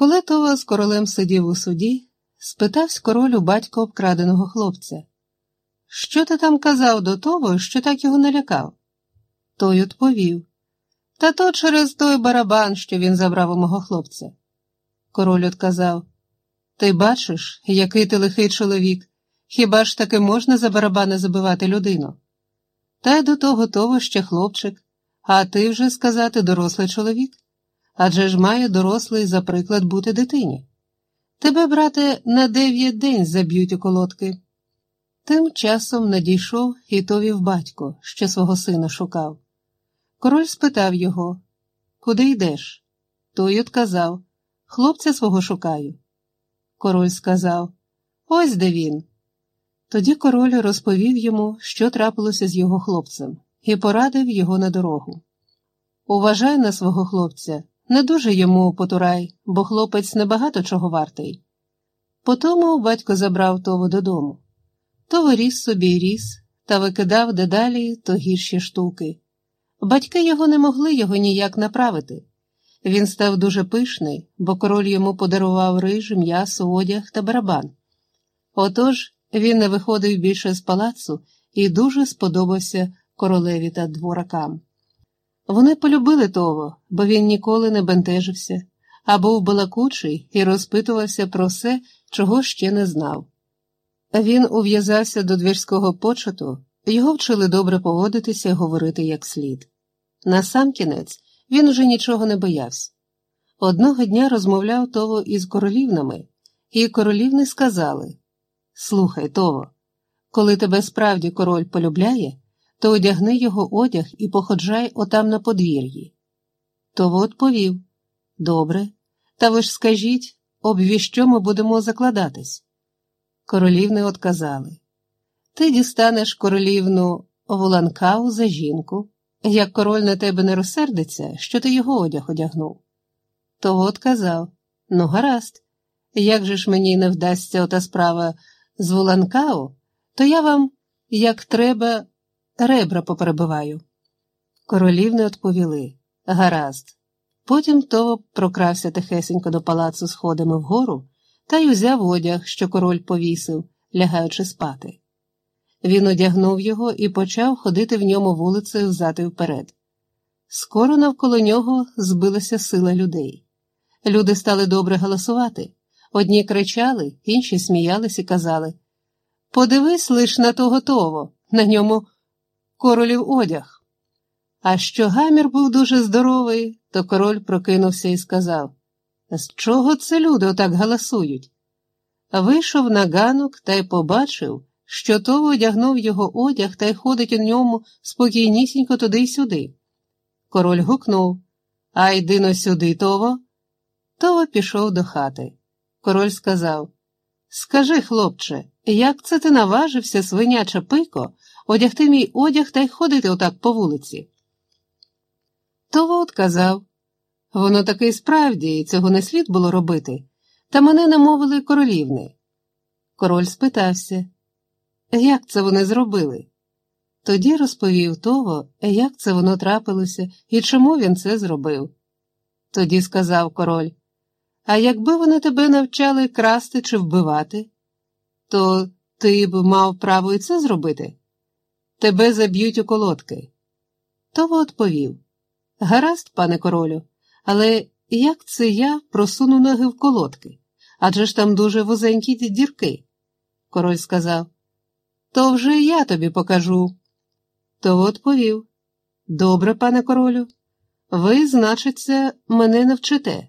Коли Това з королем сидів у суді, спитався король у батька обкраденого хлопця. Що ти там казав до того, що так його налякав? Той відповів Та то через той барабан, що він забрав у мого хлопця. Король отказав Ти бачиш, який ти лихий чоловік, хіба ж таки можна за барабани забивати людину? Та й до того того ще хлопчик, а ти вже сказати дорослий чоловік. Адже ж має дорослий, за приклад, бути дитині. Тебе, брате, на дев'ять день заб'ють у колодки. Тим часом надійшов і товів батько, що свого сина шукав. Король спитав його, Куди йдеш? Той отказав Хлопця свого шукаю. Король сказав Ось де він. Тоді король розповів йому, що трапилося з його хлопцем, і порадив його на дорогу. Уважай на свого хлопця, не дуже йому потурай, бо хлопець небагато чого вартий. Потому батько забрав того додому. То ріс собі ріс, та викидав дедалі то гірші штуки. Батьки його не могли його ніяк направити. Він став дуже пишний, бо король йому подарував риж, м'ясо, одяг та барабан. Отож він не виходив більше з палацу і дуже сподобався королеві та дворакам. Вони полюбили того, бо він ніколи не бентежився, а був балакучий і розпитувався про все, чого ще не знав. Він ув'язався до двірського почату, його вчили добре поводитися і говорити як слід. Насамкінець він уже нічого не боявся. Одного дня розмовляв Тово із королівнами, і королівни сказали Слухай, Тово, коли тебе справді король полюбляє, то одягни його одяг і походжай отам на подвір'ї. Того відповів Добре, та ви ж скажіть, обвіщо ми будемо закладатись. Королівни отказали Ти дістанеш королівну Воланкау за жінку, як король на тебе не розсердиться, що ти його одяг одягнув. Того отказав Ну, гаразд, як же ж мені не вдасться ота справа з Воланкау, то я вам, як треба, ребра поперебиваю. Королівни відповіли гаразд. Потім того прокрався тихесенько до палацу сходами вгору та й узяв одяг, що король повісив, лягаючи спати. Він одягнув його і почав ходити в ньому вулицею взад і вперед. Скоро навколо нього збилася сила людей. Люди стали добре голосувати. Одні кричали, інші сміялись і казали Подивись лиш на того того, на ньому королів одяг. А що гамір був дуже здоровий, то король прокинувся і сказав З чого це люди отак галасують? Вийшов на ганок та й побачив, що того одягнув його одяг та й ходить у ньому спокійнісінько туди й сюди. Король гукнув А йди но сюди, Того. Того пішов до хати. Король сказав Скажи, хлопче, як це ти наважився, свиняча пико, одягти мій одяг та й ходити отак по вулиці? То Того отказав. Воно таки справді цього не слід було робити, та мене намовили королівни. Король спитався, як це вони зробили? Тоді розповів того, як це воно трапилося і чому він це зробив. Тоді сказав король А якби вони тебе навчали красти чи вбивати, то ти б мав право і це зробити? Тебе заб'ють у колодки. Того відповів Гаразд, пане королю, але як це я просуну ноги в колодки? Адже ж там дуже вузенькі дірки. Король сказав То вже я тобі покажу. То відповів Добре, пане королю, ви, значиться, мене навчите.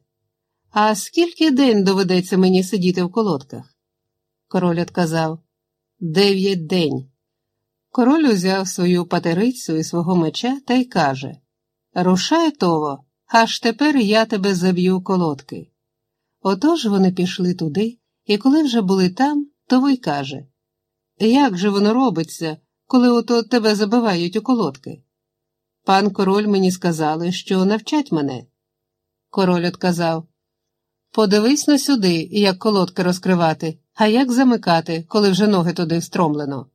А скільки день доведеться мені сидіти в колодках? Король отказав Дев'ять день. Король узяв свою патерицю і свого меча та й каже Рушай того, аж тепер я тебе заб'ю колодки. Отож вони пішли туди, і коли вже були там, то й каже Як же воно робиться, коли ото тебе забивають у колодки? Пан король мені сказали, що навчать мене. Король отказав Подивись на сюди, як колодки розкривати, а як замикати, коли вже ноги туди встромлено.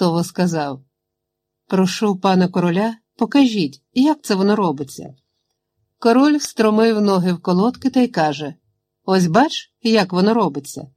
Того сказав Прошу пана короля, покажіть, як це воно робиться. Король встромив ноги в колодки та й каже Ось бач, як воно робиться.